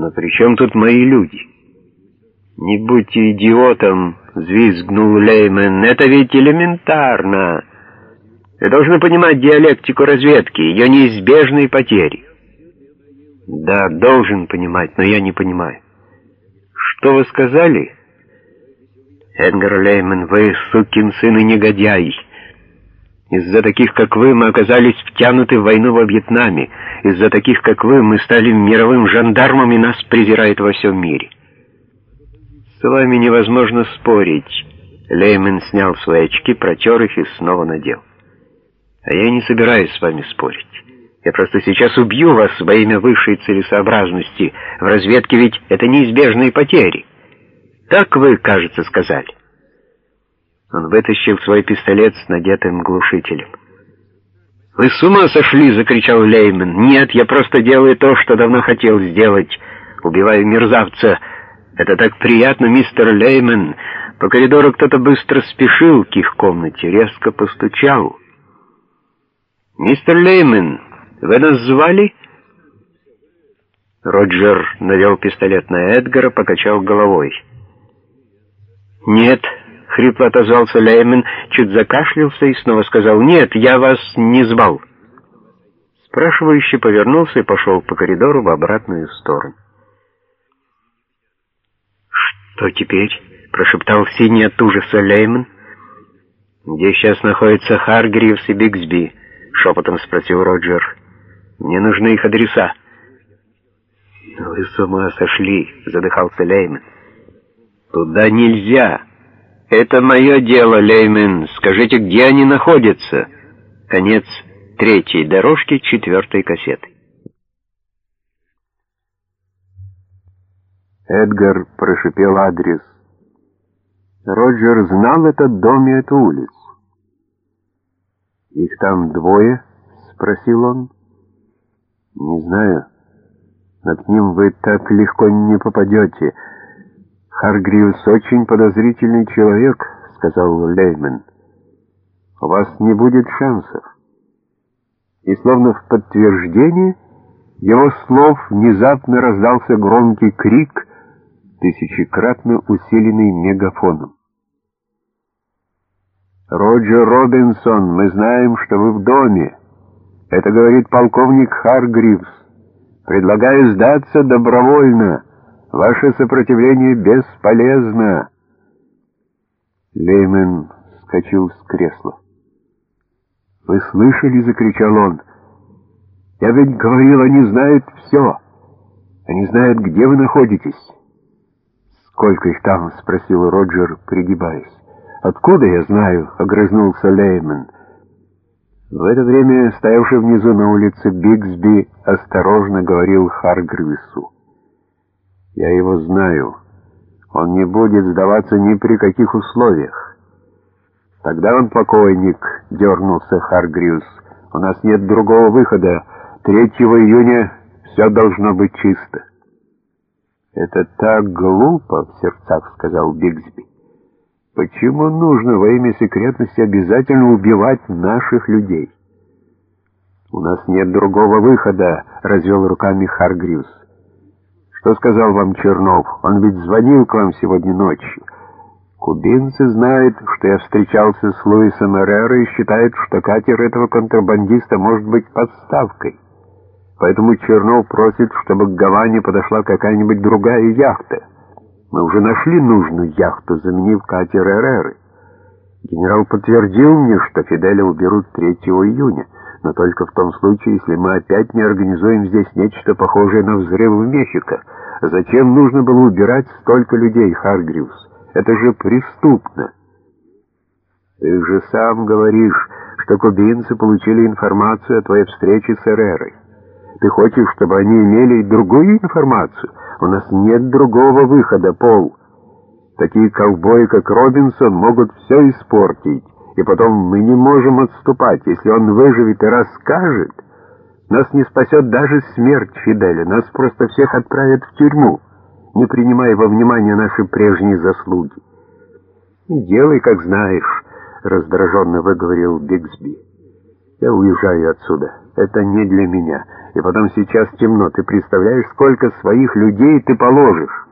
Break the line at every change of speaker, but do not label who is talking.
Но при чем тут мои люди? Не будьте идиотом, взвизгнул Леймен. Это ведь элементарно. Вы должны понимать диалектику разведки, ее неизбежные потери. Да, должен понимать, но я не понимаю. Что вы сказали? Эдгар Леймен, вы сукин сын и негодяй. Из-за таких, как вы, мы оказались втянуты в войну во Вьетнаме. Из-за таких, как вы, мы стали мировым жандармом, и нас презирают во всем мире. С вами невозможно спорить. Леймен снял свои очки, протер их и снова надел. А я не собираюсь с вами спорить. Я просто сейчас убью вас во имя высшей целесообразности. В разведке ведь это неизбежные потери. Так вы, кажется, сказали. Он вытащил свой пистолет с надетым глушителем. «Вы с ума сошли!» — закричал Леймен. «Нет, я просто делаю то, что давно хотел сделать. Убиваю мерзавца. Это так приятно, мистер Леймен!» По коридору кто-то быстро спешил к их комнате, резко постучал. «Мистер Леймен, вы нас звали?» Роджер навел пистолет на Эдгара, покачал головой. «Нет», — хрипло отозвался Леймен, чуть закашлялся и снова сказал, «Нет, я вас не звал». Спрашивающий повернулся и пошел по коридору в обратную сторону. «Что теперь?» — прошептал синий от ужаса Леймен. «Где сейчас находятся Харгривс и Бигсби?» — шепотом спросил Роджер. «Мне нужны их адреса». «Вы с ума сошли!» — задыхался Леймен. «Туда нельзя!» «Это мое дело, Леймен. Скажите, где они находятся?» Конец третьей дорожки четвертой кассеты.
Эдгар прошипел адрес. Роджер знал этот дом и эту улицу. «Их там двое?» — спросил он. «Не знаю, но к ним вы так легко не попадете». «Харгривс очень подозрительный человек», — сказал Леймен. «У вас не будет шансов». И словно в подтверждение его слов внезапно раздался громкий крик, тысячекратно усиленный мегафоном. «Роджер Робинсон, мы знаем, что вы в доме. Это говорит полковник Харгривс. Предлагаю сдаться добровольно». Ваше сопротивление бесполезно. Леймен вскочил с кресла. «Вы слышали?» — закричал он. «Я ведь говорил, они знают все. Они знают, где вы находитесь». «Сколько их там?» — спросил Роджер, пригибаясь. «Откуда я знаю?» — огрызнулся Леймен. В это время стоявший внизу на улице Бигсби осторожно говорил Харгривису. Я его знаю. Он не будет сдаваться ни при каких условиях. Тогда он покойник, дернулся Харгриус. У нас нет другого выхода. 3 июня все должно быть чисто. Это так глупо, в сердцах сказал Бигсби. Почему нужно во имя секретности обязательно убивать наших людей? У нас нет другого выхода, развел руками Харгриус. Что сказал вам Чернов? Он ведь звонил к вам сегодня ночью. Кубинцы знают, что я встречался с Луисом Эрреро и считают, что катер этого контрабандиста может быть подставкой. Поэтому Чернов просит, чтобы к Гаване подошла какая-нибудь другая яхта. Мы уже нашли нужную яхту, заменив катер Эрреры. Генерал подтвердил мне, что Фиделя уберут 3 июня но только в том случае, если мы опять не организуем здесь нечто похожее на взрыв в Мехико. Зачем нужно было убирать столько людей, Харгривс? Это же преступно. Ты же сам говоришь, что кубинцы получили информацию о твоей встрече с Эрерой. Ты хочешь, чтобы они имели другую информацию? У нас нет другого выхода, Пол. Такие ковбои, как Робинсон, могут все испортить и потом мы не можем отступать. Если он выживет и расскажет, нас не спасет даже смерть Фиделя, нас просто всех отправят в тюрьму, не принимая во внимание наши прежние заслуги. «Делай, как знаешь», — раздраженно выговорил Бигсби. Я уезжаю отсюда. Это не для меня. И потом сейчас темно. Ты представляешь, сколько своих людей ты положишь?